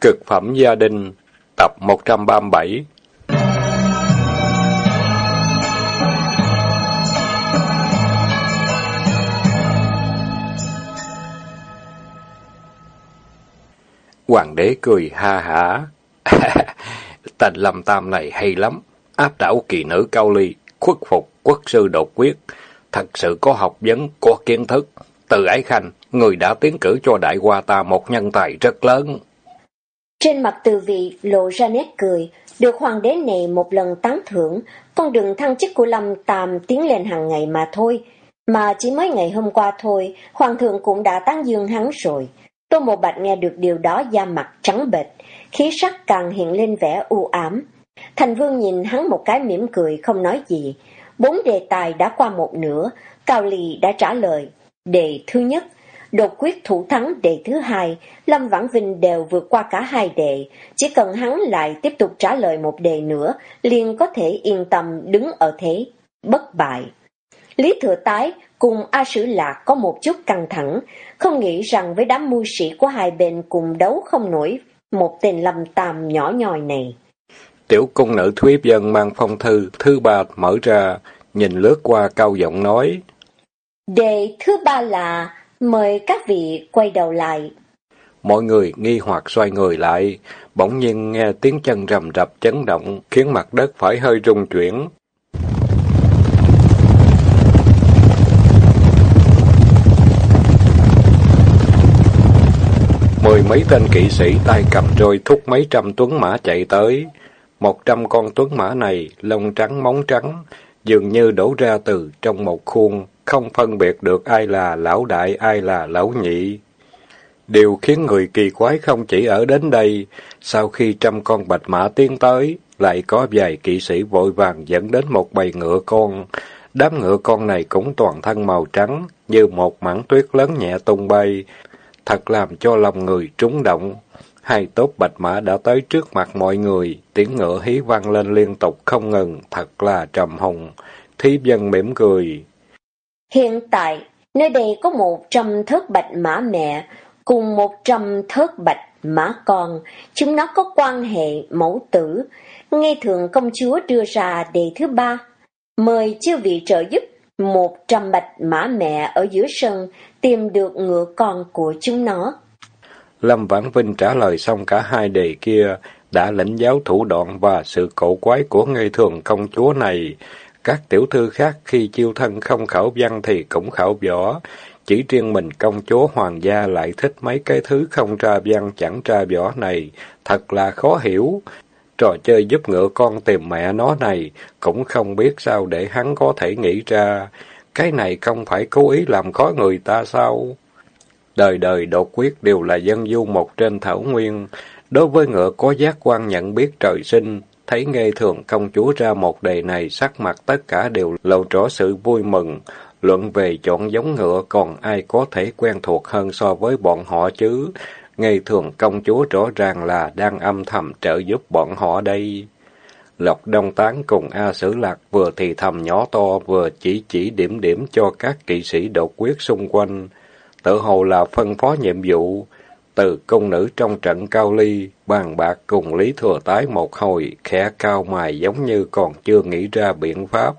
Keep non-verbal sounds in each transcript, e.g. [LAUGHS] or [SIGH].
Cực phẩm gia đình, tập 137 Hoàng đế cười ha hả. [LAUGHS] Tên Lâm Tam này hay lắm, áp đảo kỳ nữ cao ly, khuất phục quốc sư đột quyết, thật sự có học vấn, có kiến thức. Từ ái khanh, người đã tiến cử cho đại hoa ta một nhân tài rất lớn. Trên mặt từ vị lộ ra nét cười, được hoàng đế này một lần tán thưởng, con đường thăng chức của Lâm Tam tiến lên hàng ngày mà thôi. Mà chỉ mới ngày hôm qua thôi, hoàng thượng cũng đã tán dương hắn rồi. Tô Mộ Bạch nghe được điều đó da mặt trắng bệch, khí sắc càng hiện lên vẻ u ám. Thành Vương nhìn hắn một cái mỉm cười không nói gì. Bốn đề tài đã qua một nửa, Cao lì đã trả lời. Đề thứ nhất, đột quyết thủ thắng đề thứ hai, Lâm Vãn Vinh đều vượt qua cả hai đề. Chỉ cần hắn lại tiếp tục trả lời một đề nữa, liền có thể yên tâm đứng ở thế, bất bại. Lý Thừa Tái cùng A Sử Lạc có một chút căng thẳng, không nghĩ rằng với đám mưu sĩ của hai bên cùng đấu không nổi một tên lâm tam nhỏ nhòi này. Tiểu cung nữ Thúy Dân mang phong thư thứ ba mở ra, nhìn lướt qua cao giọng nói. Đề thứ ba là mời các vị quay đầu lại. Mọi người nghi hoặc xoay người lại, bỗng nhiên nghe tiếng chân rầm rập chấn động, khiến mặt đất phải hơi rung chuyển. Mười mấy tên kỵ sĩ tay cầm roi thúc mấy trăm tuấn mã chạy tới. Một trăm con tuấn mã này, lông trắng móng trắng, dường như đổ ra từ trong một khuôn, không phân biệt được ai là lão đại, ai là lão nhị. Điều khiến người kỳ quái không chỉ ở đến đây, sau khi trăm con bạch mã tiến tới, lại có vài kỵ sĩ vội vàng dẫn đến một bầy ngựa con. Đám ngựa con này cũng toàn thân màu trắng, như một mảng tuyết lớn nhẹ tung bay, thật làm cho lòng người trúng động. Hai tốt bạch mã đã tới trước mặt mọi người, tiếng ngựa hí vang lên liên tục không ngừng, thật là trầm hùng. Thí dân mỉm cười. Hiện tại, nơi đây có một trăm thớt bạch mã mẹ, cùng một trăm thớt bạch mã con, chúng nó có quan hệ mẫu tử. Nghe thường công chúa đưa ra đề thứ ba, mời chư vị trợ giúp một trăm bạch mã mẹ ở giữa sân tìm được ngựa con của chúng nó. Lâm Vãn Vinh trả lời xong cả hai đề kia, đã lãnh giáo thủ đoạn và sự cổ quái của ngây thường công chúa này. Các tiểu thư khác khi chiêu thân không khảo văn thì cũng khảo võ, chỉ riêng mình công chúa hoàng gia lại thích mấy cái thứ không tra văn chẳng tra võ này, thật là khó hiểu. Trò chơi giúp ngựa con tìm mẹ nó này, cũng không biết sao để hắn có thể nghĩ ra. Cái này không phải cố ý làm khó người ta sao? Đời đời đột quyết đều là dân du một trên thảo nguyên. Đối với ngựa có giác quan nhận biết trời sinh, thấy nghe thường công chúa ra một đề này, sắc mặt tất cả đều lộ rõ sự vui mừng. Luận về chọn giống ngựa, còn ai có thể quen thuộc hơn so với bọn họ chứ? Nghe thường công chúa rõ ràng là đang âm thầm trợ giúp bọn họ đây. Lộc Đông Tán cùng A Sử Lạc vừa thì thầm nhỏ to, vừa chỉ chỉ điểm điểm cho các kỵ sĩ đột quyết xung quanh. Tự hồ là phân phó nhiệm vụ. Từ công nữ trong trận cao ly, bàn bạc cùng Lý Thừa Tái một hồi, khẽ cao mài giống như còn chưa nghĩ ra biện pháp.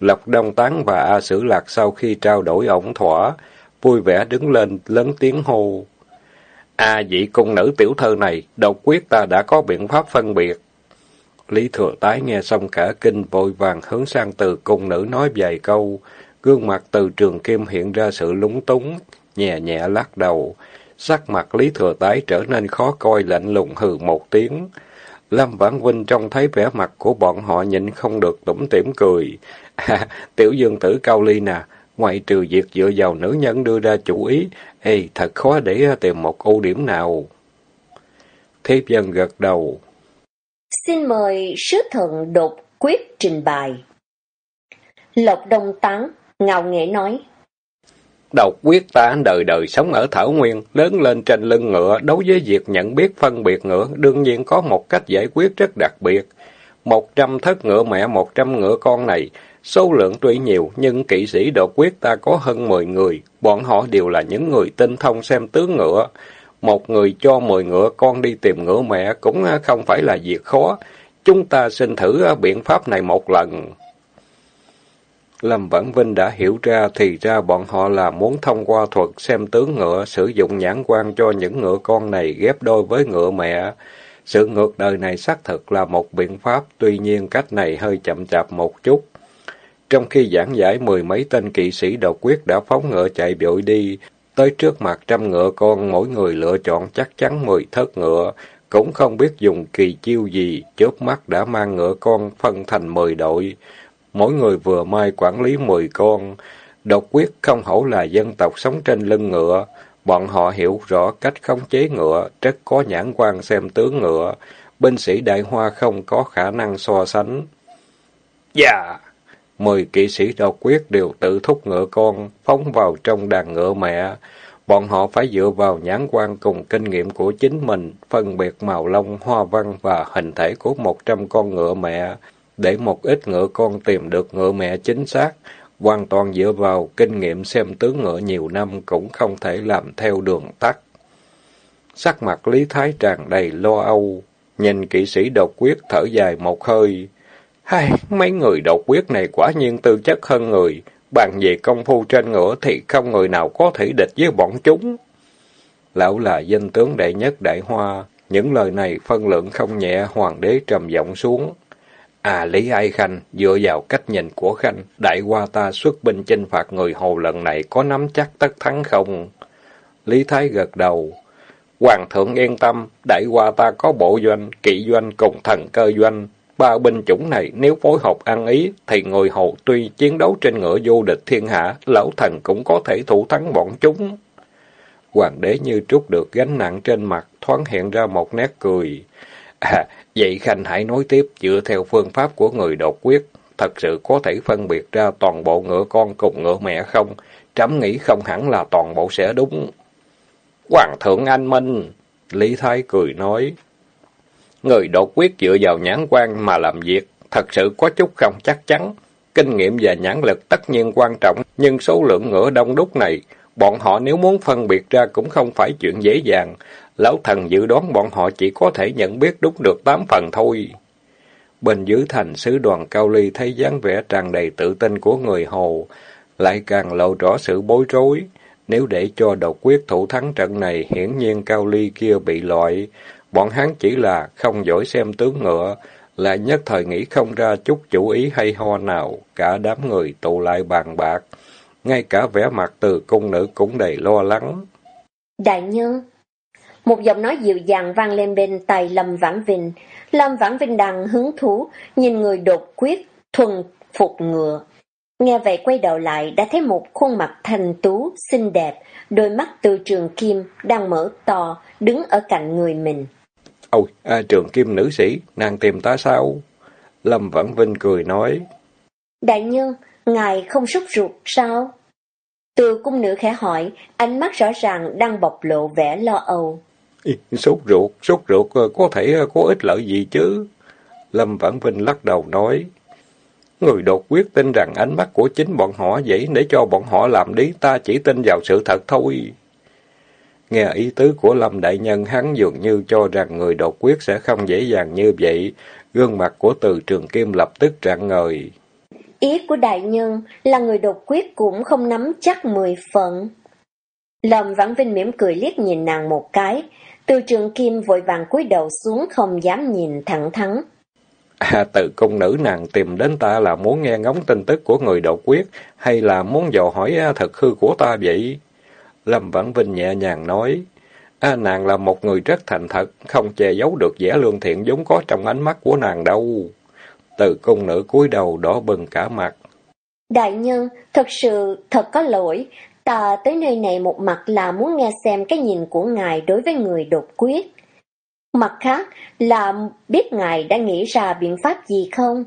Lộc Đông Tán và A Sử Lạc sau khi trao đổi ổn thỏa, vui vẻ đứng lên lớn tiếng hô. A vị cung nữ tiểu thơ này, độc quyết ta đã có biện pháp phân biệt. Lý Thừa Tái nghe xong cả kinh vội vàng hướng sang từ cung nữ nói vài câu, gương mặt từ trường kim hiện ra sự lúng túng, nhẹ nhẹ lắc đầu. Sắc mặt Lý Thừa Tái trở nên khó coi lạnh lùng hừ một tiếng. Lâm Vãn Vinh trông thấy vẻ mặt của bọn họ nhịn không được tủm tỉm cười. À, [LAUGHS] tiểu dương tử cao ly nè, ngoại trừ việc dựa vào nữ nhân đưa ra chủ ý, ê, thật khó để ờ, tìm một ưu điểm nào. Thiếp dân gật đầu. Xin mời sứ thần đột quyết trình bày. Lộc Đông Tán, ngạo nghệ nói. Độc quyết ta đời đời sống ở Thảo Nguyên, lớn lên trên lưng ngựa, đối với việc nhận biết phân biệt ngựa, đương nhiên có một cách giải quyết rất đặc biệt. Một trăm thất ngựa mẹ, một trăm ngựa con này, số lượng tuy nhiều, nhưng kỵ sĩ độc quyết ta có hơn mười người, bọn họ đều là những người tinh thông xem tướng ngựa. Một người cho mười ngựa con đi tìm ngựa mẹ cũng không phải là việc khó. Chúng ta xin thử biện pháp này một lần. Lâm Vãn Vinh đã hiểu ra thì ra bọn họ là muốn thông qua thuật xem tướng ngựa, sử dụng nhãn quan cho những ngựa con này ghép đôi với ngựa mẹ. Sự ngược đời này xác thực là một biện pháp, tuy nhiên cách này hơi chậm chạp một chút. Trong khi giảng giải mười mấy tên kỵ sĩ độc quyết đã phóng ngựa chạy vội đi, tới trước mặt trăm ngựa con mỗi người lựa chọn chắc chắn mười thất ngựa, cũng không biết dùng kỳ chiêu gì, chớp mắt đã mang ngựa con phân thành mười đội. Mỗi người vừa mai quản lý mười con. Độc quyết không hổ là dân tộc sống trên lưng ngựa. Bọn họ hiểu rõ cách khống chế ngựa, rất có nhãn quan xem tướng ngựa. Binh sĩ đại hoa không có khả năng so sánh. Dạ! Mười kỵ sĩ độc quyết đều tự thúc ngựa con, phóng vào trong đàn ngựa mẹ. Bọn họ phải dựa vào nhãn quan cùng kinh nghiệm của chính mình, phân biệt màu lông, hoa văn và hình thể của một trăm con ngựa mẹ, để một ít ngựa con tìm được ngựa mẹ chính xác. Hoàn toàn dựa vào kinh nghiệm xem tướng ngựa nhiều năm cũng không thể làm theo đường tắt. Sắc mặt Lý Thái tràn đầy lo âu, nhìn kỵ sĩ độc quyết thở dài một hơi. Hai, mấy người độc quyết này quả nhiên tư chất hơn người, bàn về công phu trên ngựa thì không người nào có thể địch với bọn chúng. Lão là danh tướng đệ nhất đại hoa, những lời này phân lượng không nhẹ, hoàng đế trầm giọng xuống. À Lý Ai Khanh, dựa vào cách nhìn của Khanh, đại qua ta xuất binh chinh phạt người Hồ lần này có nắm chắc tất thắng không? Lý Thái gật đầu. Hoàng thượng yên tâm, đại qua ta có bộ doanh, kỵ doanh cùng thần cơ doanh. Ba binh chủng này nếu phối hợp ăn ý, thì người Hồ tuy chiến đấu trên ngựa vô địch thiên hạ, lão thần cũng có thể thủ thắng bọn chúng. Hoàng đế như trút được gánh nặng trên mặt, thoáng hiện ra một nét cười. À, [LAUGHS] vậy Khanh hãy nói tiếp dựa theo phương pháp của người đột quyết, thật sự có thể phân biệt ra toàn bộ ngựa con cùng ngựa mẹ không? Trẫm nghĩ không hẳn là toàn bộ sẽ đúng. Hoàng thượng anh minh, Lý Thái cười nói. Người đột quyết dựa vào nhãn quan mà làm việc, thật sự có chút không chắc chắn. Kinh nghiệm và nhãn lực tất nhiên quan trọng, nhưng số lượng ngựa đông đúc này, bọn họ nếu muốn phân biệt ra cũng không phải chuyện dễ dàng. Lão thần dự đoán bọn họ chỉ có thể nhận biết đúng được tám phần thôi. Bên dưới thành sứ đoàn Cao Ly thấy dáng vẻ tràn đầy tự tin của người Hồ, lại càng lộ rõ sự bối rối. Nếu để cho độc quyết thủ thắng trận này, hiển nhiên Cao Ly kia bị loại. Bọn hắn chỉ là không giỏi xem tướng ngựa, lại nhất thời nghĩ không ra chút chủ ý hay ho nào, cả đám người tụ lại bàn bạc. Ngay cả vẻ mặt từ cung nữ cũng đầy lo lắng. Đại nhân, một giọng nói dịu dàng vang lên bên tai Lâm Vãn Vinh. Lâm Vãn Vinh đang hứng thú, nhìn người đột quyết, thuần phục ngựa. Nghe vậy quay đầu lại đã thấy một khuôn mặt thanh tú, xinh đẹp, đôi mắt từ trường kim đang mở to, đứng ở cạnh người mình. Ôi, à, trường kim nữ sĩ, nàng tìm ta sao? Lâm Vãn Vinh cười nói. Đại nhân, ngài không sốt ruột sao? Từ cung nữ khẽ hỏi, ánh mắt rõ ràng đang bộc lộ vẻ lo âu. Sốt ruột, sốt ruột ờ, có thể ờ, có ích lợi gì chứ? Lâm Vãn Vinh lắc đầu nói. Người đột quyết tin rằng ánh mắt của chính bọn họ vậy để cho bọn họ làm đi, ta chỉ tin vào sự thật thôi. Nghe ý tứ của Lâm Đại Nhân hắn dường như cho rằng người đột quyết sẽ không dễ dàng như vậy. Gương mặt của từ trường kim lập tức trạng ngời. Ý của đại nhân là người đột quyết cũng không nắm chắc mười phần. Lâm Vãn Vinh mỉm cười liếc nhìn nàng một cái, từ trường kim vội vàng cúi đầu xuống không dám nhìn thẳng thắn. À, từ công nữ nàng tìm đến ta là muốn nghe ngóng tin tức của người đột quyết, hay là muốn dò hỏi à, thật hư của ta vậy? Lâm Vãn Vinh nhẹ nhàng nói, à, nàng là một người rất thành thật, không che giấu được vẻ lương thiện giống có trong ánh mắt của nàng đâu. Từ công nữ cúi đầu đỏ bừng cả mặt. Đại nhân, thật sự thật có lỗi, Ta tới nơi này một mặt là muốn nghe xem cái nhìn của ngài đối với người đột quyết. Mặt khác là biết ngài đã nghĩ ra biện pháp gì không?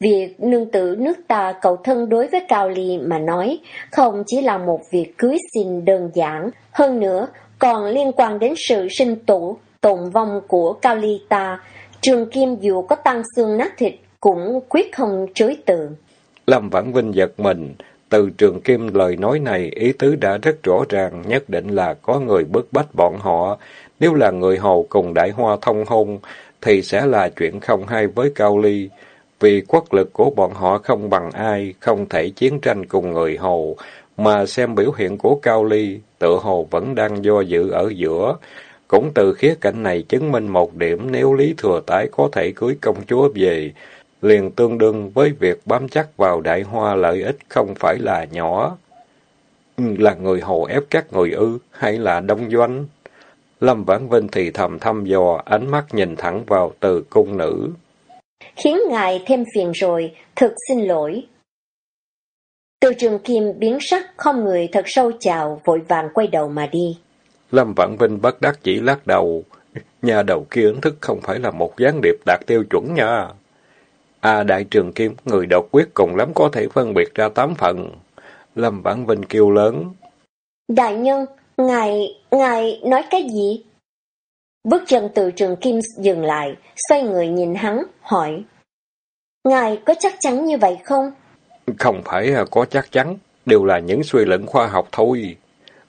Việc nương tử nước ta cầu thân đối với Cao Ly mà nói không chỉ là một việc cưới xin đơn giản, hơn nữa còn liên quan đến sự sinh tụ, tồn vong của Cao Ly ta. Trường Kim dù có tăng xương nát thịt cũng quyết không chối từ. Lâm Vãn Vinh giật mình, Từ trường kim lời nói này, ý tứ đã rất rõ ràng, nhất định là có người bức bách bọn họ. Nếu là người hầu cùng đại hoa thông hôn, thì sẽ là chuyện không hay với Cao Ly. Vì quốc lực của bọn họ không bằng ai, không thể chiến tranh cùng người hầu mà xem biểu hiện của Cao Ly, tự hồ vẫn đang do dự ở giữa. Cũng từ khía cạnh này chứng minh một điểm nếu Lý Thừa Tái có thể cưới công chúa về, liền tương đương với việc bám chắc vào đại hoa lợi ích không phải là nhỏ. Là người hồ ép các người ư, hay là đông doanh? Lâm Vãn Vinh thì thầm thăm dò, ánh mắt nhìn thẳng vào từ cung nữ. Khiến ngài thêm phiền rồi, thực xin lỗi. Từ trường kim biến sắc, không người thật sâu chào, vội vàng quay đầu mà đi. Lâm Vãn Vinh bất đắc chỉ lắc đầu. Nhà đầu kia ấn thức không phải là một gián điệp đạt tiêu chuẩn nha. À đại trường kim, người độc quyết cùng lắm có thể phân biệt ra tám phần. Lâm Vãn Vinh kêu lớn. Đại nhân, ngài, ngài nói cái gì? Bước chân từ trường kim dừng lại, xoay người nhìn hắn, hỏi. Ngài có chắc chắn như vậy không? Không phải có chắc chắn, đều là những suy luận khoa học thôi.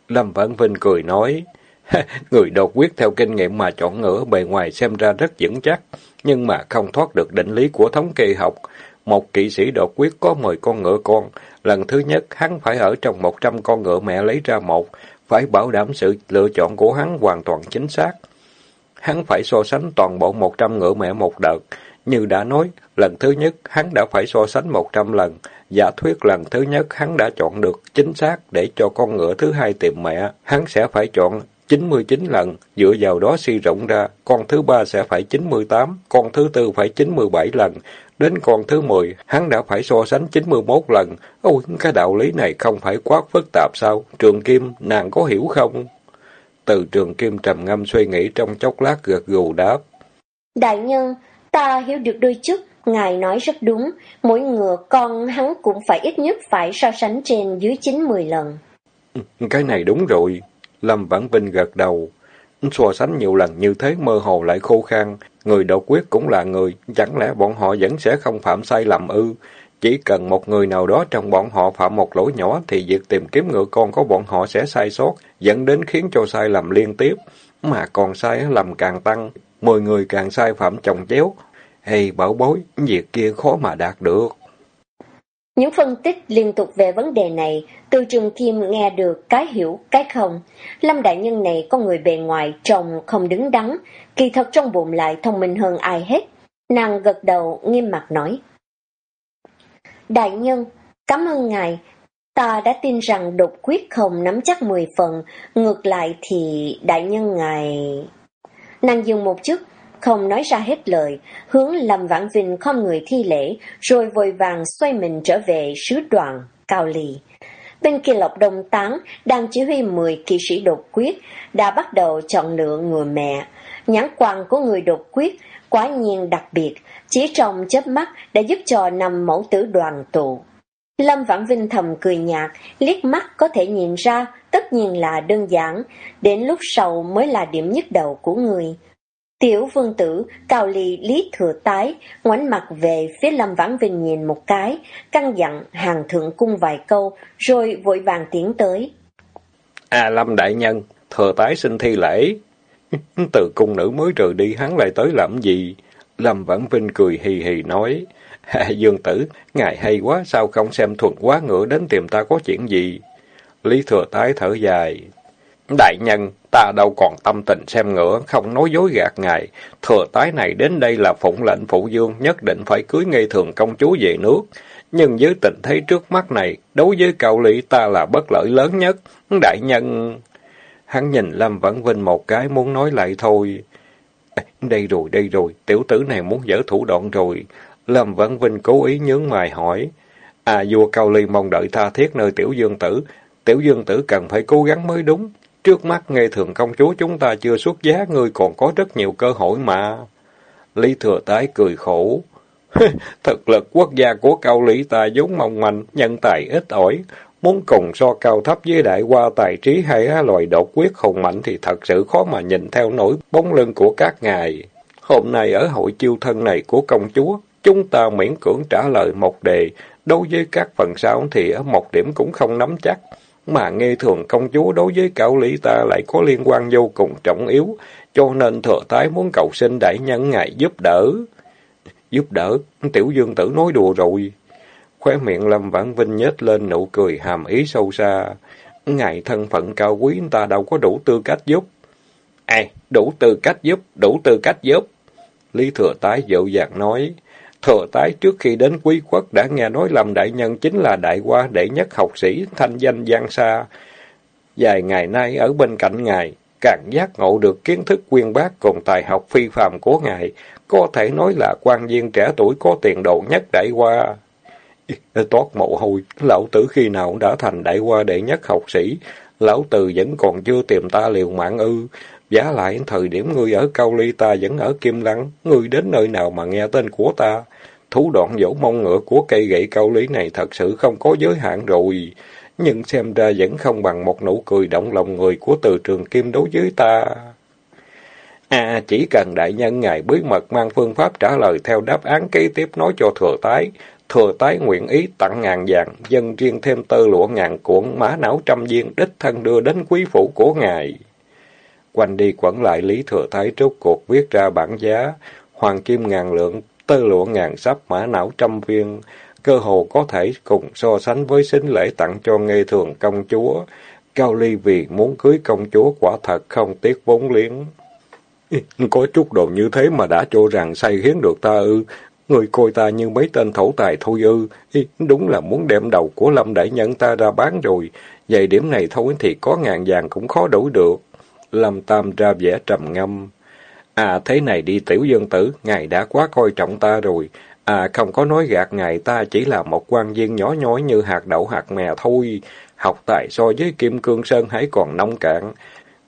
Lâm Vãn Vinh cười nói, [LAUGHS] người đột quyết theo kinh nghiệm mà chọn ngựa bề ngoài xem ra rất vững chắc, nhưng mà không thoát được định lý của thống kê học. Một kỵ sĩ đột quyết có 10 con ngựa con, lần thứ nhất hắn phải ở trong 100 con ngựa mẹ lấy ra một, phải bảo đảm sự lựa chọn của hắn hoàn toàn chính xác. Hắn phải so sánh toàn bộ 100 ngựa mẹ một đợt, như đã nói, lần thứ nhất hắn đã phải so sánh 100 lần, giả thuyết lần thứ nhất hắn đã chọn được chính xác để cho con ngựa thứ hai tìm mẹ, hắn sẽ phải chọn 99 lần, dựa vào đó suy rộng ra, con thứ ba sẽ phải 98, con thứ tư phải 97 lần, đến con thứ 10, hắn đã phải so sánh 91 lần. Ôi, cái đạo lý này không phải quá phức tạp sao? Trường Kim, nàng có hiểu không? Từ trường Kim trầm ngâm suy nghĩ trong chốc lát gật gù đáp. Đại nhân, ta hiểu được đôi chút, ngài nói rất đúng, mỗi ngựa con hắn cũng phải ít nhất phải so sánh trên dưới 90 lần. Cái này đúng rồi, Lâm Vãn Vinh gật đầu. So sánh nhiều lần như thế mơ hồ lại khô khan, người độc quyết cũng là người, chẳng lẽ bọn họ vẫn sẽ không phạm sai lầm ư? Chỉ cần một người nào đó trong bọn họ phạm một lỗi nhỏ thì việc tìm kiếm ngựa con của bọn họ sẽ sai sót, dẫn đến khiến cho sai lầm liên tiếp. Mà còn sai lầm càng tăng, mười người càng sai phạm chồng chéo. Hay bảo bối, việc kia khó mà đạt được. Những phân tích liên tục về vấn đề này, từ trường kim nghe được cái hiểu, cái không. Lâm đại nhân này có người bề ngoài trông không đứng đắn, kỳ thật trong bụng lại thông minh hơn ai hết. Nàng gật đầu nghiêm mặt nói. Đại nhân, cảm ơn ngài. Ta đã tin rằng đột quyết không nắm chắc 10 phần, ngược lại thì đại nhân ngài... Nàng dừng một chút, không nói ra hết lời, hướng Lâm Vãn Vinh không người thi lễ, rồi vội vàng xoay mình trở về sứ đoàn, Cao Lì. Bên kia lộc đông tán, đang chỉ huy 10 kỵ sĩ đột quyết, đã bắt đầu chọn lựa người mẹ. Nhãn quan của người đột quyết, quá nhiên đặc biệt, chỉ trong chớp mắt đã giúp cho năm mẫu tử đoàn tụ. Lâm Vãn Vinh thầm cười nhạt, liếc mắt có thể nhìn ra, tất nhiên là đơn giản, đến lúc sau mới là điểm nhức đầu của người. Tiểu vương tử, cao ly lý thừa tái, ngoảnh mặt về phía Lâm Vãn Vinh nhìn một cái, căn dặn hàng thượng cung vài câu, rồi vội vàng tiến tới. À Lâm đại nhân, thừa tái xin thi lễ. [LAUGHS] Từ cung nữ mới rời đi hắn lại tới làm gì? Lâm Vãn Vinh cười hì hì nói. À, dương tử, ngài hay quá, sao không xem thuận quá ngựa đến tìm ta có chuyện gì? Lý thừa tái thở dài. Đại nhân, ta đâu còn tâm tình xem ngựa, không nói dối gạt ngài. Thừa tái này đến đây là phụng lệnh phụ dương, nhất định phải cưới ngây thường công chúa về nước. Nhưng với tình thế trước mắt này, đối với cậu lý ta là bất lợi lớn nhất. Đại nhân... Hắn nhìn Lâm Vãn Vinh một cái muốn nói lại thôi. Đây rồi, đây rồi, tiểu tử này muốn dở thủ đoạn rồi. Lâm Vãn Vinh cố ý nhướng mày hỏi. À, vua Cao Ly mong đợi tha thiết nơi tiểu dương tử. Tiểu dương tử cần phải cố gắng mới đúng. Trước mắt nghe thường công chúa chúng ta chưa xuất giá, ngươi còn có rất nhiều cơ hội mà. Lý Thừa Tái cười khổ. [LAUGHS] Thực lực quốc gia của cao lý ta vốn mong manh, nhân tài ít ỏi. Muốn cùng so cao thấp với đại qua tài trí hay loài đột quyết hùng mạnh thì thật sự khó mà nhìn theo nổi bóng lưng của các ngài. Hôm nay ở hội chiêu thân này của công chúa, chúng ta miễn cưỡng trả lời một đề, đối với các phần sau thì ở một điểm cũng không nắm chắc. Mà nghe thường công chúa đối với cao lý ta lại có liên quan vô cùng trọng yếu, cho nên thừa thái muốn cầu xin đại nhân ngài giúp đỡ. Giúp đỡ, tiểu dương tử nói đùa rồi. Khóe miệng Lâm Vãn Vinh nhếch lên nụ cười hàm ý sâu xa. Ngài thân phận cao quý ta đâu có đủ tư cách giúp. À, đủ tư cách giúp, đủ tư cách giúp. Lý Thừa Tái dịu dàng nói. Thừa Tái trước khi đến quý quốc đã nghe nói làm Đại Nhân chính là đại hoa đệ nhất học sĩ, thanh danh giang xa. dài ngày nay ở bên cạnh Ngài, càng giác ngộ được kiến thức quyên bác cùng tài học phi phàm của Ngài, có thể nói là quan viên trẻ tuổi có tiền đồ nhất đại hoa. Toát mồ hôi, lão tử khi nào đã thành đại hoa đệ nhất học sĩ, lão tử vẫn còn chưa tìm ta liều mạng ư. Giá lại thời điểm ngươi ở Cao Ly ta vẫn ở Kim Lăng, ngươi đến nơi nào mà nghe tên của ta. Thủ đoạn dỗ mông ngựa của cây gậy Cao Lý này thật sự không có giới hạn rồi. Nhưng xem ra vẫn không bằng một nụ cười động lòng người của từ trường Kim đối với ta. À, chỉ cần đại nhân ngài bí mật mang phương pháp trả lời theo đáp án kế tiếp nói cho thừa tái. Thừa tái nguyện ý tặng ngàn vàng, dân riêng thêm tơ lụa ngàn cuộn, mã não trăm viên, đích thân đưa đến quý phủ của ngài. Quanh đi quẩn lại Lý Thừa Thái rốt cuộc viết ra bản giá, hoàng kim ngàn lượng, tơ lụa ngàn sắp, mã não trăm viên, cơ hồ có thể cùng so sánh với xính lễ tặng cho ngây thường công chúa. Cao Ly vì muốn cưới công chúa quả thật không tiếc vốn liếng. Có chút đồ như thế mà đã cho rằng say hiến được ta ư. Người coi ta như mấy tên thổ tài thôi ư. Đúng là muốn đem đầu của Lâm Đại Nhân ta ra bán rồi. Vậy điểm này thôi thì có ngàn vàng cũng khó đổi được. Lâm Tam ra vẻ trầm ngâm. À thế này đi tiểu dương tử, ngài đã quá coi trọng ta rồi. À không có nói gạt ngài ta chỉ là một quan viên nhỏ nhói như hạt đậu hạt mè thôi. Học tài so với Kim Cương Sơn hãy còn nông cạn.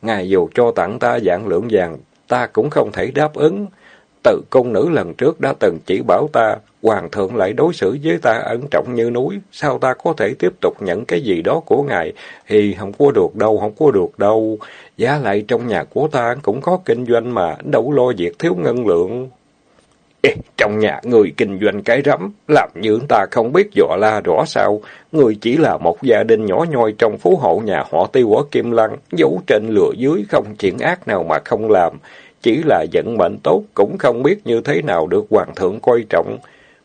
Ngài dù cho tặng ta dạng lượng vàng, ta cũng không thể đáp ứng. Tự công nữ lần trước đã từng chỉ bảo ta, hoàng thượng lại đối xử với ta ẩn trọng như núi, sao ta có thể tiếp tục nhận cái gì đó của ngài? Thì không có được đâu, không có được đâu. Giá lại trong nhà của ta cũng có kinh doanh mà, đâu lo việc thiếu ngân lượng. Ê, trong nhà người kinh doanh cái rắm, làm như ta không biết dọa la rõ sao. Người chỉ là một gia đình nhỏ nhoi trong phú hộ nhà họ tiêu ở Kim Lăng, giấu trên lửa dưới, không chuyện ác nào mà không làm. Chỉ là vận mệnh tốt, cũng không biết như thế nào được hoàng thượng coi trọng.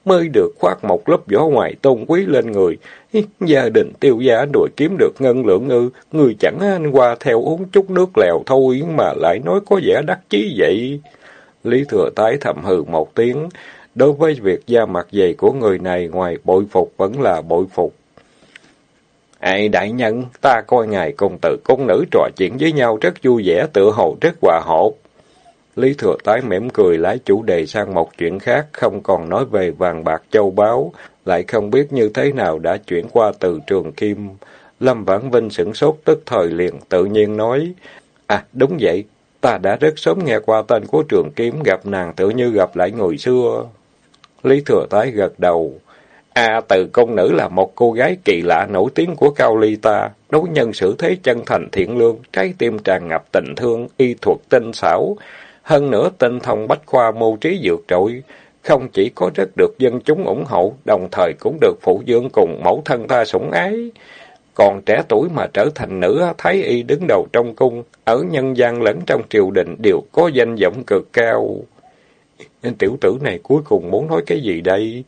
Mới được khoác một lớp vỏ ngoài tôn quý lên người. Gia đình tiêu gia đuổi kiếm được ngân lượng ư, người chẳng anh qua theo uống chút nước lèo thôi mà lại nói có vẻ đắc chí vậy. Lý Thừa Tái thầm hừ một tiếng. Đối với việc da mặt dày của người này, ngoài bội phục vẫn là bội phục. Ai đại nhân, ta coi ngài cùng tử công nữ trò chuyện với nhau rất vui vẻ, tự hồ rất hòa hợp. Lý Thừa Tái mỉm cười lái chủ đề sang một chuyện khác, không còn nói về vàng bạc châu báu, lại không biết như thế nào đã chuyển qua từ trường kim. Lâm Vãn Vinh sửng sốt tức thời liền tự nhiên nói, À đúng vậy, ta đã rất sớm nghe qua tên của trường kiếm gặp nàng tự như gặp lại người xưa. Lý Thừa Tái gật đầu, À, từ công nữ là một cô gái kỳ lạ nổi tiếng của Cao Ly ta, đối nhân xử thế chân thành thiện lương, trái tim tràn ngập tình thương, y thuật tinh xảo, hơn nữa tinh thông bách khoa mưu trí dược trội, không chỉ có rất được dân chúng ủng hộ, đồng thời cũng được phụ dương cùng mẫu thân ta sủng ái. Còn trẻ tuổi mà trở thành nữ thái y đứng đầu trong cung, ở nhân gian lẫn trong triều đình đều có danh vọng cực cao. Tiểu tử này cuối cùng muốn nói cái gì đây?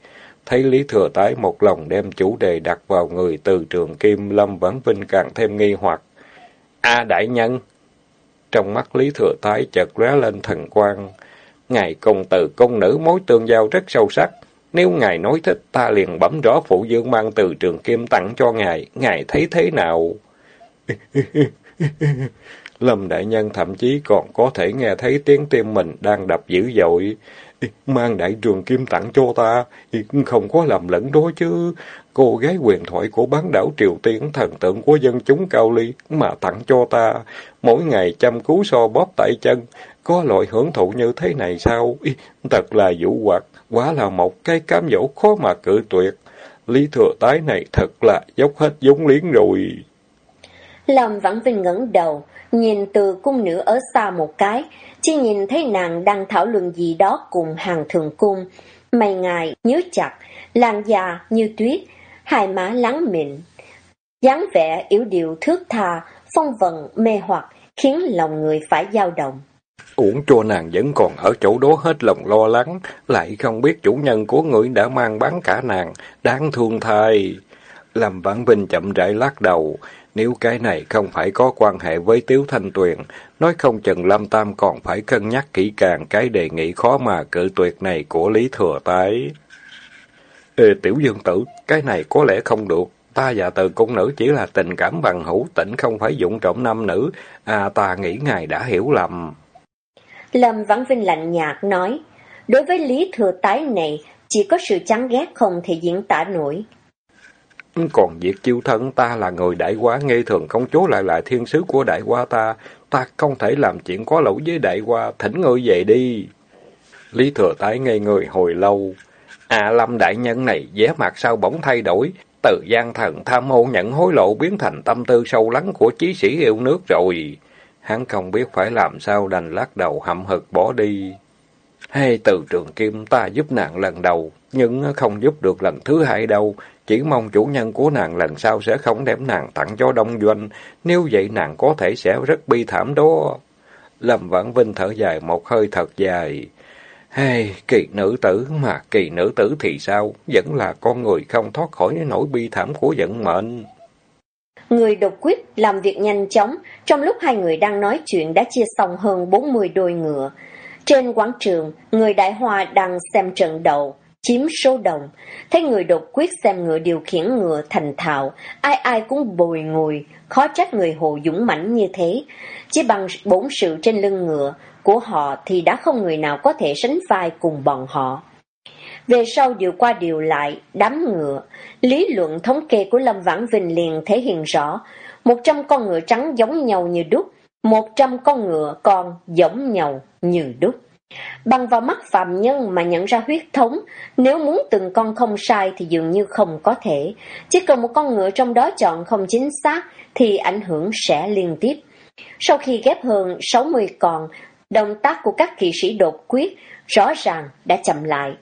Thấy Lý Thừa Tái một lòng đem chủ đề đặt vào người từ trường Kim Lâm Vãn Vinh càng thêm nghi hoặc. A đại nhân! Trong mắt Lý Thừa thái chợt lóe lên thần quang. Ngài công tử công nữ mối tương giao rất sâu sắc. Nếu ngài nói thích, ta liền bấm rõ phụ dương mang từ trường Kim tặng cho ngài. Ngài thấy thế nào? [LAUGHS] Lâm Đại Nhân thậm chí còn có thể nghe thấy tiếng tim mình đang đập dữ dội. Mang đại trường kim tặng cho ta, không có làm lẫn đó chứ. Cô gái quyền thoại của bán đảo Triều Tiên, thần tượng của dân chúng Cao Ly, mà tặng cho ta. Mỗi ngày chăm cứu so bóp tại chân, có loại hưởng thụ như thế này sao? Thật là vũ hoạt, quá là một cái cám dỗ khó mà cự tuyệt. Lý thừa tái này thật là dốc hết giống liếng rồi. Lâm vẫn Vinh ngẩng đầu, nhìn từ cung nữ ở xa một cái, chỉ nhìn thấy nàng đang thảo luận gì đó cùng hàng thượng cung. mày ngài nhớ chặt, làn da như tuyết, hai má lắng mịn. dáng vẻ yếu điệu thước tha, phong vận mê hoặc, khiến lòng người phải dao động. Uổng cho nàng vẫn còn ở chỗ đó hết lòng lo lắng, lại không biết chủ nhân của người đã mang bán cả nàng, đáng thương thay. làm Vãn Vinh chậm rãi lắc đầu, nếu cái này không phải có quan hệ với Tiếu Thanh Tuyền, nói không chừng Lâm Tam còn phải cân nhắc kỹ càng cái đề nghị khó mà cự tuyệt này của Lý Thừa Tái. Ê, Tiểu Dương Tử, cái này có lẽ không được. Ta và từ cung nữ chỉ là tình cảm bằng hữu tỉnh không phải dụng trộm nam nữ. À, ta nghĩ ngài đã hiểu lầm. Lâm Vãn Vinh lạnh nhạt nói, đối với Lý Thừa Tái này, chỉ có sự chán ghét không thể diễn tả nổi. Còn việc chiêu thân ta là người đại quá nghe thường công chúa lại là thiên sứ của đại qua ta, ta không thể làm chuyện có lỗi với đại qua, thỉnh ngươi về đi. Lý thừa tái ngây người hồi lâu. À lâm đại nhân này, vẻ mặt sao bỗng thay đổi, từ gian thần tham ô nhận hối lộ biến thành tâm tư sâu lắng của chí sĩ yêu nước rồi. Hắn không biết phải làm sao đành lắc đầu hậm hực bỏ đi. Hay từ trường kim ta giúp nàng lần đầu, nhưng không giúp được lần thứ hai đâu. Chỉ mong chủ nhân của nàng lần sau sẽ không đem nàng tặng cho đông doanh, nếu vậy nàng có thể sẽ rất bi thảm đó. Lâm Vãn Vinh thở dài một hơi thật dài. Hey, kỳ nữ tử mà kỳ nữ tử thì sao? Vẫn là con người không thoát khỏi nỗi bi thảm của vận mệnh. Người độc quyết làm việc nhanh chóng, trong lúc hai người đang nói chuyện đã chia xong hơn 40 đôi ngựa. Trên quảng trường, người đại hòa đang xem trận đầu chiếm số đồng. Thấy người đột quyết xem ngựa điều khiển ngựa thành thạo, ai ai cũng bồi ngồi, khó trách người hồ dũng mãnh như thế. Chỉ bằng bốn sự trên lưng ngựa của họ thì đã không người nào có thể sánh vai cùng bọn họ. Về sau điều qua điều lại, đám ngựa, lý luận thống kê của Lâm Vãng Vinh liền thể hiện rõ, một trăm con ngựa trắng giống nhau như đúc, một trăm con ngựa con giống nhau như đúc. Bằng vào mắt phạm nhân mà nhận ra huyết thống, nếu muốn từng con không sai thì dường như không có thể. Chỉ cần một con ngựa trong đó chọn không chính xác thì ảnh hưởng sẽ liên tiếp. Sau khi ghép hơn 60 con, động tác của các kỵ sĩ đột quyết rõ ràng đã chậm lại.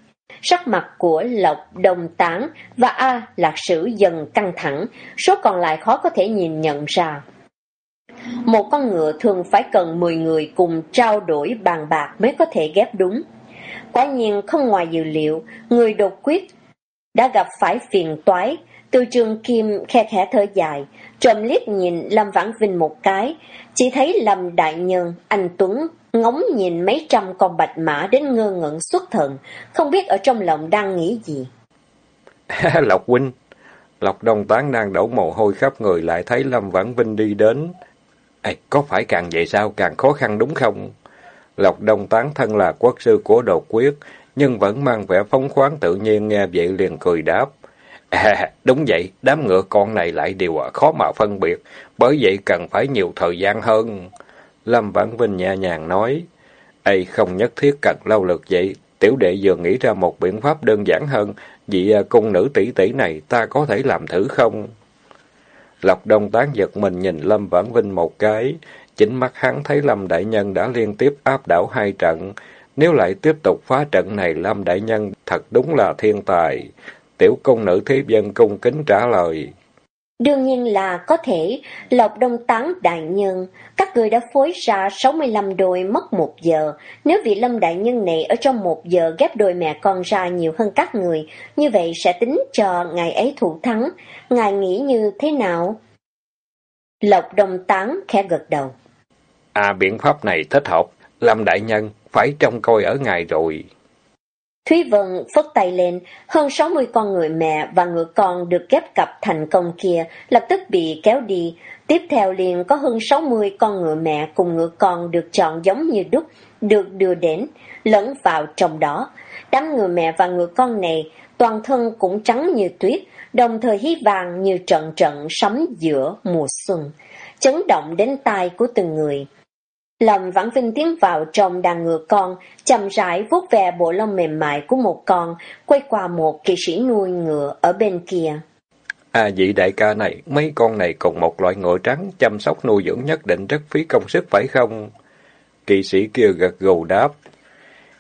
Sắc mặt của Lộc, Đồng Tán và A Lạc Sử dần căng thẳng, số còn lại khó có thể nhìn nhận ra. Một con ngựa thường phải cần 10 người cùng trao đổi bàn bạc mới có thể ghép đúng. Quả nhiên không ngoài dự liệu, người đột quyết đã gặp phải phiền toái, từ trường kim khe khẽ thở dài, trộm liếc nhìn Lâm Vãn Vinh một cái, chỉ thấy Lâm Đại Nhân, anh Tuấn, ngóng nhìn mấy trăm con bạch mã đến ngơ ngẩn xuất thần, không biết ở trong lòng đang nghĩ gì. [LAUGHS] Lộc huynh, Lộc Đông Tán đang đổ mồ hôi khắp người lại thấy Lâm Vãn Vinh đi đến, Ê, có phải càng vậy sao càng khó khăn đúng không? Lộc Đông tán thân là quốc sư của đột quyết, nhưng vẫn mang vẻ phóng khoáng tự nhiên nghe vậy liền cười đáp. À, đúng vậy, đám ngựa con này lại đều à, khó mà phân biệt, bởi vậy cần phải nhiều thời gian hơn. Lâm Vãn Vinh nhẹ nhàng nói, Ê, không nhất thiết cần lâu lực vậy, tiểu đệ vừa nghĩ ra một biện pháp đơn giản hơn, vì à, cung nữ tỷ tỷ này ta có thể làm thử không? Lộc Đông Tán giật mình nhìn Lâm Vãn Vinh một cái, chính mắt hắn thấy Lâm Đại Nhân đã liên tiếp áp đảo hai trận. Nếu lại tiếp tục phá trận này, Lâm Đại Nhân thật đúng là thiên tài. Tiểu công nữ Thế dân cung kính trả lời. Đương nhiên là có thể, Lộc Đông Tán Đại Nhân, các người đã phối ra 65 đôi mất một giờ. Nếu vị Lâm Đại Nhân này ở trong một giờ ghép đôi mẹ con ra nhiều hơn các người, như vậy sẽ tính cho ngài ấy thủ thắng. Ngài nghĩ như thế nào? Lộc Đông Tán khẽ gật đầu. À, biện pháp này thích hợp. Lâm Đại Nhân, phải trông coi ở ngài rồi. Thúy Vân phất tay lên, hơn 60 con người mẹ và ngựa con được ghép cặp thành công kia lập tức bị kéo đi. Tiếp theo liền có hơn 60 con ngựa mẹ cùng ngựa con được chọn giống như đúc, được đưa đến, lẫn vào trong đó. Đám ngựa mẹ và ngựa con này toàn thân cũng trắng như tuyết, đồng thời hí vàng như trận trận sấm giữa mùa xuân, chấn động đến tai của từng người. Lâm Vãn Vinh tiến vào trong đàn ngựa con, chậm rãi vuốt về bộ lông mềm mại của một con, quay qua một kỵ sĩ nuôi ngựa ở bên kia. À vị đại ca này, mấy con này cùng một loại ngựa trắng, chăm sóc nuôi dưỡng nhất định rất phí công sức phải không? Kỵ sĩ kia gật gù đáp.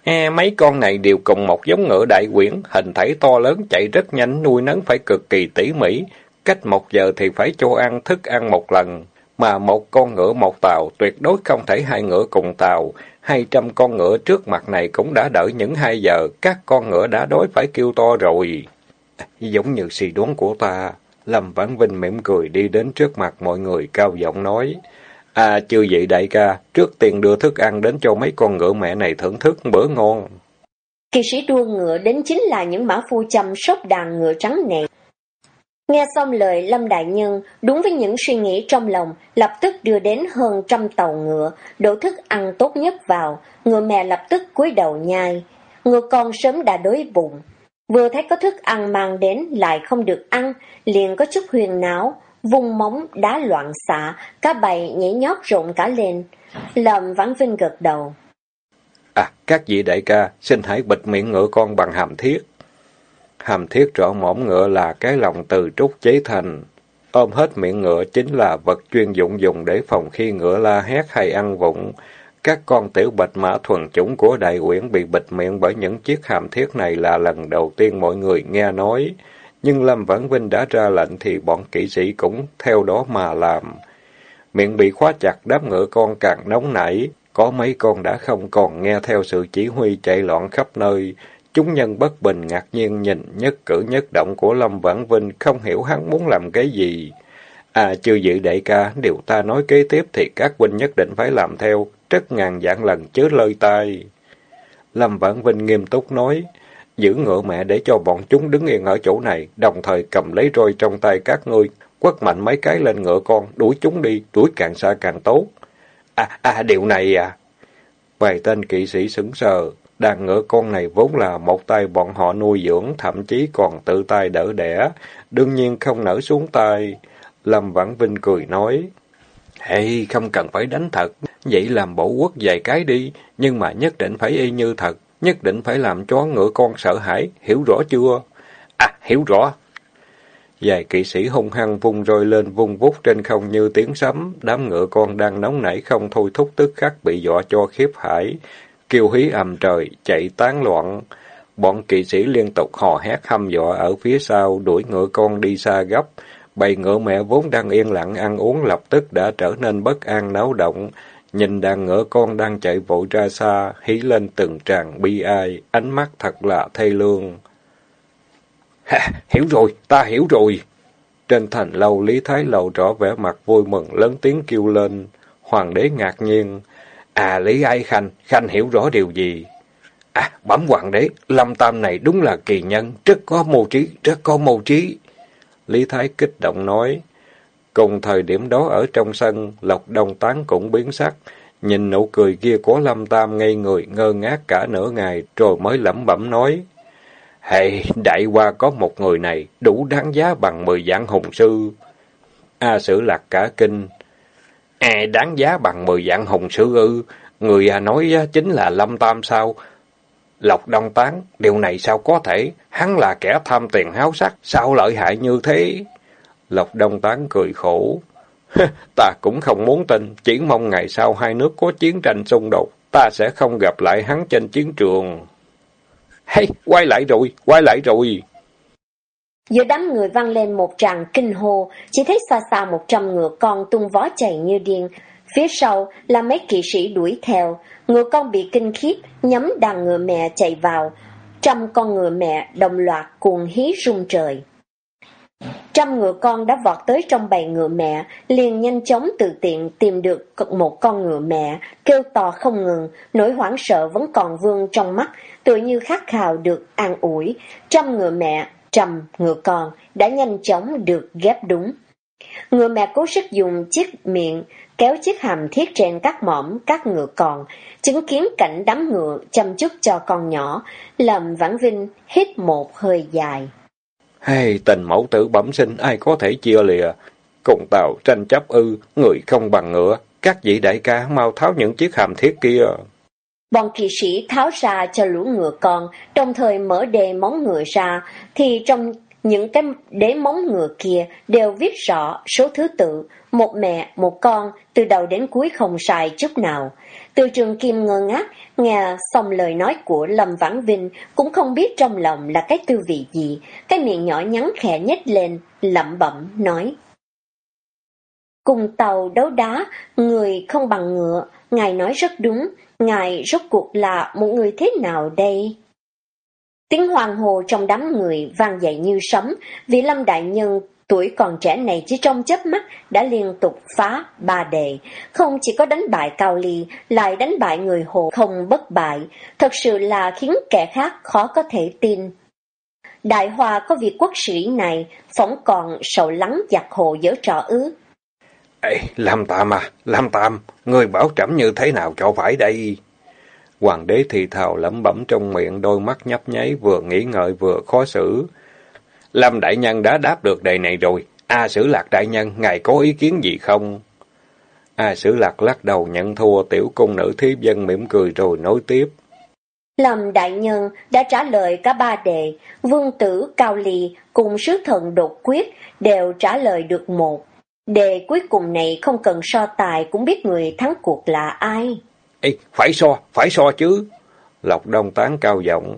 E, mấy con này đều cùng một giống ngựa đại quyển, hình thể to lớn chạy rất nhanh, nuôi nấng phải cực kỳ tỉ mỉ. Cách một giờ thì phải cho ăn thức ăn một lần. Mà một con ngựa một tàu, tuyệt đối không thể hai ngựa cùng tàu. Hai trăm con ngựa trước mặt này cũng đã đợi những hai giờ, các con ngựa đã đói phải kêu to rồi. [LAUGHS] Giống như suy đoán của ta, Lâm Vãn Vinh mỉm cười đi đến trước mặt mọi người cao giọng nói. À, chưa vậy đại ca, trước tiên đưa thức ăn đến cho mấy con ngựa mẹ này thưởng thức bữa ngon. Kỳ sĩ đua ngựa đến chính là những mã phu chăm sóc đàn ngựa trắng này. Nghe xong lời Lâm Đại Nhân, đúng với những suy nghĩ trong lòng, lập tức đưa đến hơn trăm tàu ngựa, đổ thức ăn tốt nhất vào, ngựa mẹ lập tức cúi đầu nhai. Ngựa con sớm đã đối bụng. Vừa thấy có thức ăn mang đến lại không được ăn, liền có chút huyền não, vùng móng đá loạn xạ, cá bầy nhảy nhót rộn cả lên. Lâm Vãn Vinh gật đầu. À, các vị đại ca, xin hãy bịt miệng ngựa con bằng hàm thiết. Hàm thiết rõ mõm ngựa là cái lòng từ trúc chế thành. Ôm hết miệng ngựa chính là vật chuyên dụng dùng để phòng khi ngựa la hét hay ăn vụng. Các con tiểu bạch mã thuần chủng của đại uyển bị bịt miệng bởi những chiếc hàm thiết này là lần đầu tiên mọi người nghe nói. Nhưng Lâm Vãn Vinh đã ra lệnh thì bọn kỵ sĩ cũng theo đó mà làm. Miệng bị khóa chặt đám ngựa con càng nóng nảy, có mấy con đã không còn nghe theo sự chỉ huy chạy loạn khắp nơi. Chúng nhân bất bình ngạc nhiên nhìn nhất cử nhất động của Lâm Vãn Vinh không hiểu hắn muốn làm cái gì. À, chưa dự đại ca, điều ta nói kế tiếp thì các huynh nhất định phải làm theo, rất ngàn dạng lần chớ lơi tai. Lâm Vãn Vinh nghiêm túc nói, giữ ngựa mẹ để cho bọn chúng đứng yên ở chỗ này, đồng thời cầm lấy roi trong tay các ngươi, quất mạnh mấy cái lên ngựa con, đuổi chúng đi, đuổi càng xa càng tốt. À, à, điều này à. Vài tên kỵ sĩ sững sờ, đàn ngựa con này vốn là một tay bọn họ nuôi dưỡng, thậm chí còn tự tay đỡ đẻ, đương nhiên không nở xuống tay. Lâm Vãn Vinh cười nói, Hey, không cần phải đánh thật, vậy làm bổ quốc vài cái đi, nhưng mà nhất định phải y như thật, nhất định phải làm cho ngựa con sợ hãi, hiểu rõ chưa? À, hiểu rõ. Vài kỵ sĩ hung hăng vung roi lên vung vút trên không như tiếng sấm, đám ngựa con đang nóng nảy không thôi thúc tức khắc bị dọa cho khiếp hải, kêu hí ầm trời, chạy tán loạn. Bọn kỵ sĩ liên tục hò hét hăm dọa ở phía sau, đuổi ngựa con đi xa gấp. Bầy ngựa mẹ vốn đang yên lặng ăn uống lập tức đã trở nên bất an náo động. Nhìn đàn ngựa con đang chạy vội ra xa, hí lên từng tràng bi ai, ánh mắt thật là thê lương. [LAUGHS] Ha, hiểu rồi, ta hiểu rồi. Trên thành lâu Lý Thái Lầu rõ vẻ mặt vui mừng, lớn tiếng kêu lên. Hoàng đế ngạc nhiên. À, Lý Ai Khanh, Khanh hiểu rõ điều gì? À, bẩm hoàng đế, Lâm Tam này đúng là kỳ nhân, rất có mưu trí, rất có mưu trí. Lý Thái kích động nói. Cùng thời điểm đó ở trong sân, Lộc Đông Tán cũng biến sắc. Nhìn nụ cười kia của Lâm Tam ngây người ngơ ngác cả nửa ngày, rồi mới lẩm bẩm nói. Hệ, đại qua có một người này, đủ đáng giá bằng mười dạng hùng sư. A sử lạc cả kinh. À, đáng giá bằng mười dạng hùng sư ư? Người à nói chính là Lâm Tam sao? Lộc Đông Tán, điều này sao có thể? Hắn là kẻ tham tiền háo sắc, sao lợi hại như thế? Lộc Đông Tán cười khổ. [LAUGHS] ta cũng không muốn tin, chỉ mong ngày sau hai nước có chiến tranh xung đột, ta sẽ không gặp lại hắn trên chiến trường. Hay, quay lại rồi, quay lại rồi. Giữa đám người vang lên một tràng kinh hô, chỉ thấy xa xa một trăm ngựa con tung vó chạy như điên. Phía sau là mấy kỵ sĩ đuổi theo, ngựa con bị kinh khiếp, nhắm đàn ngựa mẹ chạy vào. Trăm con ngựa mẹ đồng loạt cuồng hí rung trời. Trăm ngựa con đã vọt tới trong bầy ngựa mẹ, liền nhanh chóng tự tiện tìm được một con ngựa mẹ, kêu to không ngừng, nỗi hoảng sợ vẫn còn vương trong mắt, tự như khát khao được an ủi. Trăm ngựa mẹ, trầm ngựa con đã nhanh chóng được ghép đúng. Ngựa mẹ cố sức dùng chiếc miệng kéo chiếc hàm thiết trên các mỏm các ngựa còn, chứng kiến cảnh đám ngựa chăm chút cho con nhỏ, làm Vãn Vinh hít một hơi dài. Hey, tình mẫu tử bẩm sinh ai có thể chia lìa. Cùng tàu tranh chấp ư, người không bằng ngựa. Các vị đại ca mau tháo những chiếc hàm thiết kia. Bọn kỵ sĩ tháo ra cho lũ ngựa con, đồng thời mở đề móng ngựa ra, thì trong những cái đế móng ngựa kia đều viết rõ số thứ tự, một mẹ, một con, từ đầu đến cuối không sai chút nào. Từ trường Kim ngơ ngác, nghe xong lời nói của Lâm Vãn Vinh, cũng không biết trong lòng là cái tư vị gì, cái miệng nhỏ nhắn khẽ nhếch lên, lẩm bẩm nói. Cùng tàu đấu đá, người không bằng ngựa, ngài nói rất đúng, ngài rốt cuộc là một người thế nào đây? Tiếng hoàng hồ trong đám người vang dậy như sấm, vì Lâm Đại Nhân tuổi còn trẻ này chỉ trong chớp mắt đã liên tục phá ba đề, không chỉ có đánh bại Cao Ly, lại đánh bại người hồ không bất bại, thật sự là khiến kẻ khác khó có thể tin. Đại hòa có việc quốc sĩ này, phóng còn sầu lắng giặc hồ dở trò ứ Ê, Lam Tam à, Lam Tam, người bảo trẫm như thế nào cho phải đây? Hoàng đế thì thào lẩm bẩm trong miệng đôi mắt nhấp nháy vừa nghĩ ngợi vừa khó xử. Lâm Đại Nhân đã đáp được đề này rồi. A Sử Lạc Đại Nhân, ngài có ý kiến gì không? A Sử Lạc lắc đầu nhận thua tiểu cung nữ thí dân mỉm cười rồi nói tiếp. Lâm Đại Nhân đã trả lời cả ba đề, vương tử Cao Lì cùng sứ thần đột quyết đều trả lời được một. Đề cuối cùng này không cần so tài cũng biết người thắng cuộc là ai. Ê, phải so, phải so chứ. Lộc Đông tán cao giọng.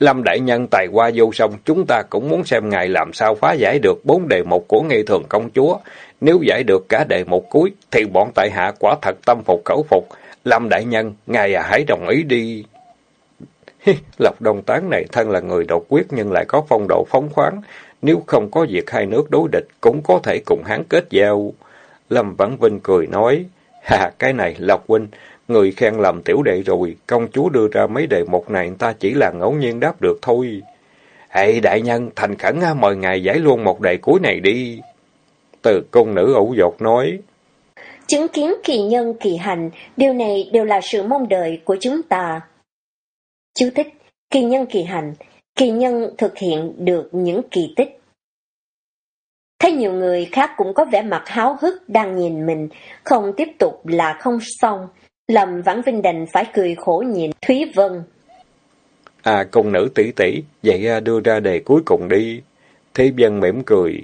Lâm Đại Nhân tài qua vô song, chúng ta cũng muốn xem ngài làm sao phá giải được bốn đề mục của nghi thường công chúa. Nếu giải được cả đề mục cuối, thì bọn tại hạ quả thật tâm phục khẩu phục. Lâm Đại Nhân, ngài à hãy đồng ý đi. [LAUGHS] Lộc Đông Tán này thân là người độc quyết nhưng lại có phong độ phóng khoáng. Nếu không có việc hai nước đối địch, cũng có thể cùng hắn kết giao. Lâm Vãn Vinh cười nói, Hà, cái này, Lộc Huynh, Người khen làm tiểu đệ rồi, công chúa đưa ra mấy đề mục này ta chỉ là ngẫu nhiên đáp được thôi. Hệ đại nhân, thành khẩn mời ngài giải luôn một đề cuối này đi. Từ công nữ ủ dột nói. Chứng kiến kỳ nhân kỳ hành, điều này đều là sự mong đợi của chúng ta. Chú thích, kỳ nhân kỳ hành, kỳ nhân thực hiện được những kỳ tích. Thấy nhiều người khác cũng có vẻ mặt háo hức đang nhìn mình, không tiếp tục là không xong, Lâm Vãn Vinh đành phải cười khổ nhìn Thúy Vân. À, công nữ tỷ tỷ, vậy à, đưa ra đề cuối cùng đi. Thế Vân mỉm cười.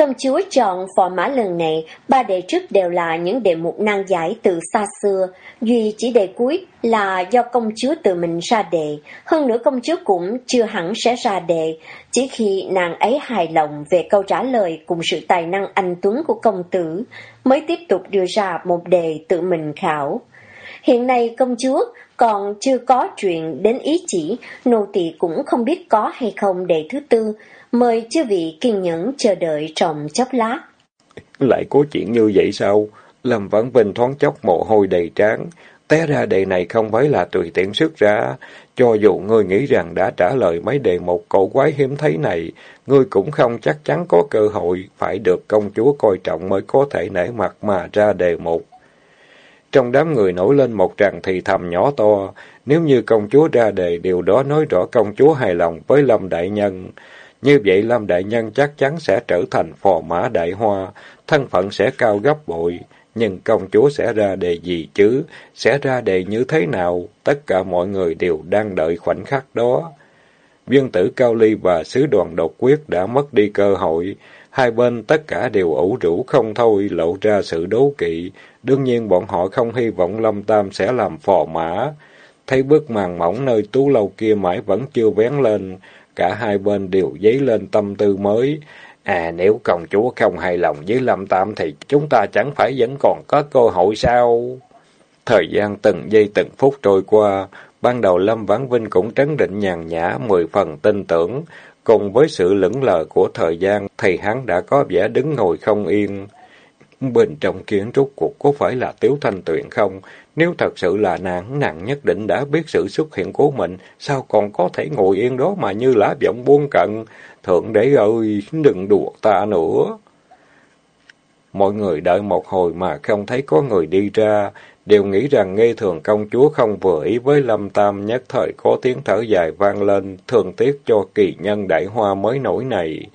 Công chúa chọn phò mã lần này, ba đề trước đều là những đề mục nan giải từ xa xưa, duy chỉ đề cuối là do công chúa tự mình ra đề, hơn nữa công chúa cũng chưa hẳn sẽ ra đề, chỉ khi nàng ấy hài lòng về câu trả lời cùng sự tài năng anh tuấn của công tử, mới tiếp tục đưa ra một đề tự mình khảo. Hiện nay công chúa còn chưa có chuyện đến ý chỉ, nô tỳ cũng không biết có hay không đề thứ tư, mời chư vị kiên nhẫn chờ đợi trong chốc lát. Lại có chuyện như vậy sao? Lâm Vãn Vinh thoáng chốc mồ hôi đầy trán. Té ra đề này không phải là tùy tiện xuất ra. Cho dù ngươi nghĩ rằng đã trả lời mấy đề một cổ quái hiếm thấy này, ngươi cũng không chắc chắn có cơ hội phải được công chúa coi trọng mới có thể nể mặt mà ra đề một. Trong đám người nổi lên một tràng thì thầm nhỏ to, nếu như công chúa ra đề điều đó nói rõ công chúa hài lòng với Lâm Đại Nhân. Như vậy Lâm Đại Nhân chắc chắn sẽ trở thành phò mã đại hoa, thân phận sẽ cao gấp bội. Nhưng công chúa sẽ ra đề gì chứ? Sẽ ra đề như thế nào? Tất cả mọi người đều đang đợi khoảnh khắc đó. Viên tử Cao Ly và sứ đoàn độc quyết đã mất đi cơ hội. Hai bên tất cả đều ủ rũ không thôi, lộ ra sự đố kỵ. Đương nhiên bọn họ không hy vọng Lâm Tam sẽ làm phò mã. Thấy bức màn mỏng nơi tú lâu kia mãi vẫn chưa vén lên, cả hai bên đều dấy lên tâm tư mới. À nếu công chúa không hài lòng với Lâm Tam thì chúng ta chẳng phải vẫn còn có cơ hội sao? Thời gian từng giây từng phút trôi qua, ban đầu Lâm Vãn Vinh cũng trấn định nhàn nhã, mười phần tin tưởng. Cùng với sự lững lờ của thời gian thì hắn đã có vẻ đứng ngồi không yên. Bên trong kiến trúc cuộc có phải là Tiếu Thanh Tuyền không? Nếu thật sự là nàng, nàng nhất định đã biết sự xuất hiện của mình, sao còn có thể ngồi yên đó mà như lá vọng buông cận? Thượng đế ơi, đừng đùa ta nữa. Mọi người đợi một hồi mà không thấy có người đi ra, đều nghĩ rằng ngây thường công chúa không vừa ý với Lâm Tam nhất thời có tiếng thở dài vang lên, thường tiếc cho kỳ nhân đại hoa mới nổi này.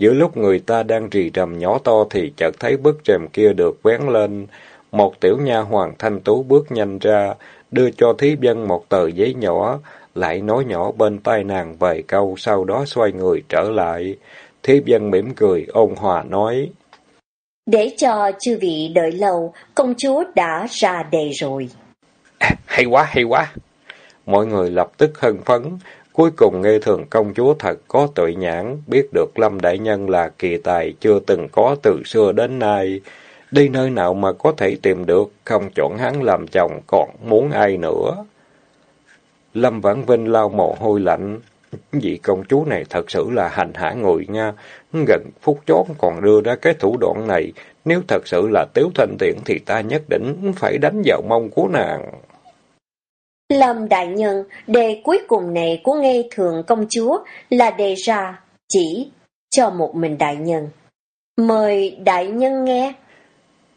Giữa lúc người ta đang trì trầm nhỏ to thì chợt thấy bức rèm kia được vén lên, một tiểu nha hoàng thanh tú bước nhanh ra, đưa cho thí dân một tờ giấy nhỏ, lại nói nhỏ bên tai nàng vài câu, sau đó xoay người trở lại. Thí dân mỉm cười, ôn hòa nói. Để cho chư vị đợi lâu, công chúa đã ra đề rồi. À, hay quá, hay quá! Mọi người lập tức hân phấn. Cuối cùng nghe thường công chúa thật có tội nhãn, biết được Lâm Đại Nhân là kỳ tài chưa từng có từ xưa đến nay. Đi nơi nào mà có thể tìm được, không chọn hắn làm chồng, còn muốn ai nữa. Lâm Vãn Vinh lau mồ hôi lạnh. Vị công chúa này thật sự là hành hạ người nha. Gần phút chót còn đưa ra cái thủ đoạn này. Nếu thật sự là tiếu thanh tiện thì ta nhất định phải đánh vào mông của nàng. Lâm Đại Nhân, đề cuối cùng này của nghe thường công chúa là đề ra chỉ cho một mình Đại Nhân. Mời Đại Nhân nghe.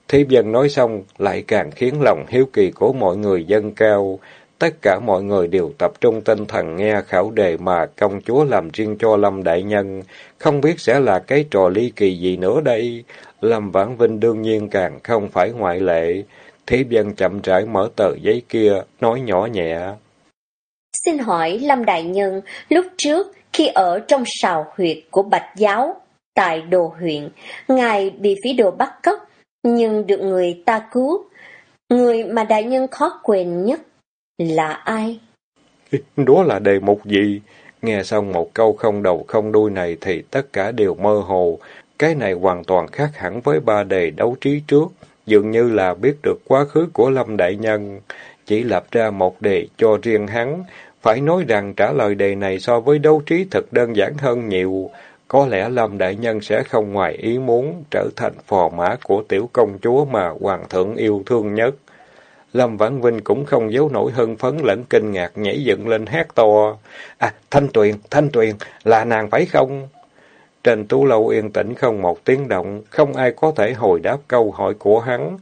Thiếp dân nói xong, lại càng khiến lòng hiếu kỳ của mọi người dâng cao. Tất cả mọi người đều tập trung tinh thần nghe khảo đề mà công chúa làm riêng cho Lâm Đại Nhân. Không biết sẽ là cái trò ly kỳ gì nữa đây. Lâm Vãn Vinh đương nhiên càng không phải ngoại lệ. Thiếp dân chậm rãi mở tờ giấy kia, nói nhỏ nhẹ. Xin hỏi Lâm Đại Nhân, lúc trước khi ở trong sào huyệt của Bạch Giáo, tại đồ huyện, Ngài bị phí đồ bắt cóc, nhưng được người ta cứu. Người mà Đại Nhân khó quên nhất là ai? [LAUGHS] Đó là đề mục gì? Nghe xong một câu không đầu không đuôi này thì tất cả đều mơ hồ. Cái này hoàn toàn khác hẳn với ba đề đấu trí trước. Dường như là biết được quá khứ của Lâm Đại Nhân. Chỉ lập ra một đề cho riêng hắn. Phải nói rằng trả lời đề này so với đấu trí thật đơn giản hơn nhiều. Có lẽ Lâm Đại Nhân sẽ không ngoài ý muốn trở thành phò mã của tiểu công chúa mà Hoàng thượng yêu thương nhất. Lâm Vãn Vinh cũng không giấu nổi hưng phấn lẫn kinh ngạc nhảy dựng lên hát to. À, Thanh Tuyền, Thanh Tuyền, là nàng phải không? Trên tú lâu yên tĩnh không một tiếng động, không ai có thể hồi đáp câu hỏi của hắn.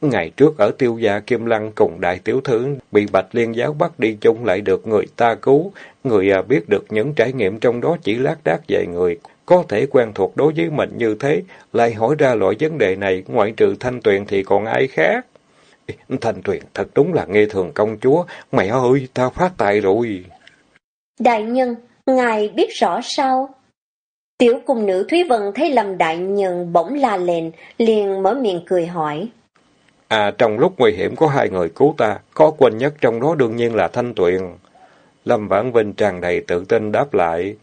Ngày trước ở tiêu gia Kim Lăng cùng đại tiểu thư bị Bạch Liên giáo bắt đi chung lại được người ta cứu. Người à, biết được những trải nghiệm trong đó chỉ lát đác về người, có thể quen thuộc đối với mình như thế, lại hỏi ra loại vấn đề này, ngoại trừ Thanh Tuyền thì còn ai khác? Thanh Tuyền thật đúng là nghe thường công chúa, mẹ ơi, ta phát tài rồi. Đại nhân, ngài biết rõ sao? Tiểu cung nữ Thúy Vân thấy Lâm Đại Nhân bỗng la lên, liền mở miệng cười hỏi. À, trong lúc nguy hiểm có hai người cứu ta, có quên nhất trong đó đương nhiên là Thanh Tuyền. Lâm Vãn Vinh tràn đầy tự tin đáp lại.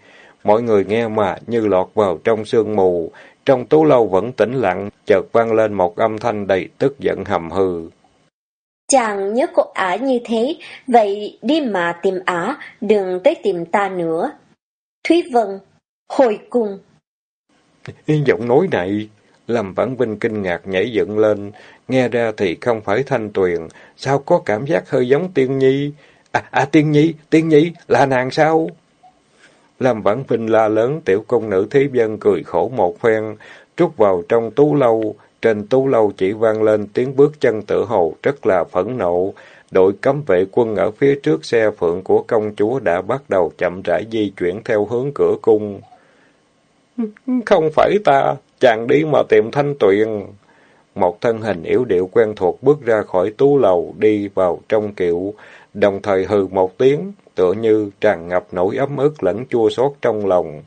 Mọi người nghe mà như lọt vào trong sương mù, trong tú lâu vẫn tĩnh lặng, chợt vang lên một âm thanh đầy tức giận hầm hư. Chàng nhớ cô ả như thế, vậy đi mà tìm ả, đừng tới tìm ta nữa. Thúy Vân, hồi cung. Giọng nói này, làm Vãn Vinh kinh ngạc nhảy dựng lên, nghe ra thì không phải Thanh Tuyền, sao có cảm giác hơi giống Tiên Nhi? À, à Tiên Nhi, Tiên Nhi, là nàng sao? làm Vãn Vinh la lớn, tiểu công nữ thế dân cười khổ một phen, trút vào trong tú lâu, trên tú lâu chỉ vang lên tiếng bước chân tự hồ rất là phẫn nộ. Đội cấm vệ quân ở phía trước xe phượng của công chúa đã bắt đầu chậm rãi di chuyển theo hướng cửa cung. Không phải ta, chàng đi mà tìm thanh tuyền. Một thân hình yếu điệu quen thuộc bước ra khỏi tú lầu, đi vào trong kiệu, đồng thời hừ một tiếng, tựa như tràn ngập nỗi ấm ức lẫn chua xót trong lòng.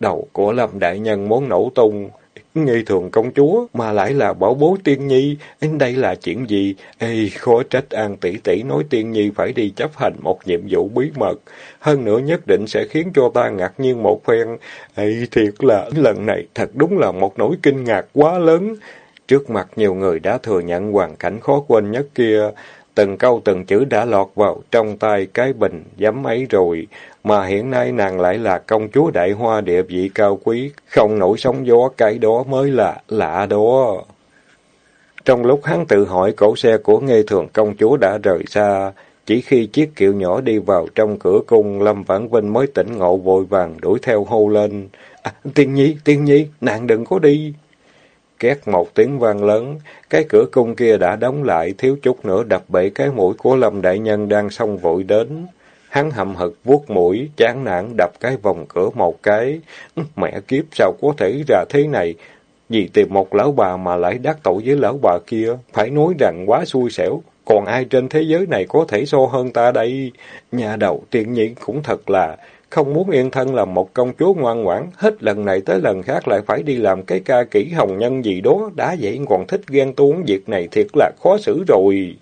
Đầu của Lâm Đại Nhân muốn nổ tung, nghi thường công chúa, mà lại là bảo bối tiên nhi, đây là chuyện gì? Ê, khó trách an tỷ tỷ nói tiên nhi phải đi chấp hành một nhiệm vụ bí mật, hơn nữa nhất định sẽ khiến cho ta ngạc nhiên một phen. Ê, thiệt là lần này thật đúng là một nỗi kinh ngạc quá lớn. Trước mặt nhiều người đã thừa nhận hoàn cảnh khó quên nhất kia, từng câu từng chữ đã lọt vào trong tay cái bình giấm ấy rồi, mà hiện nay nàng lại là công chúa đại hoa địa vị cao quý, không nổi sóng gió cái đó mới là lạ đó. Trong lúc hắn tự hỏi cổ xe của Nghê thường công chúa đã rời xa, chỉ khi chiếc kiệu nhỏ đi vào trong cửa cung, Lâm Vãn Vinh mới tỉnh ngộ vội vàng đuổi theo hô lên. À, tiên nhi, tiên nhi, nàng đừng có đi. Két một tiếng vang lớn, cái cửa cung kia đã đóng lại, thiếu chút nữa đập bể cái mũi của Lâm Đại Nhân đang xông vội đến. Hắn hậm hực vuốt mũi, chán nản đập cái vòng cửa một cái. [LAUGHS] Mẹ kiếp sao có thể ra thế này? Vì tìm một lão bà mà lại đắc tội với lão bà kia, phải nói rằng quá xui xẻo. Còn ai trên thế giới này có thể so hơn ta đây? Nhà đầu tiện nhiên cũng thật là không muốn yên thân làm một công chúa ngoan ngoãn, hết lần này tới lần khác lại phải đi làm cái ca kỹ hồng nhân gì đó, đã vậy còn thích ghen tuông việc này thiệt là khó xử rồi.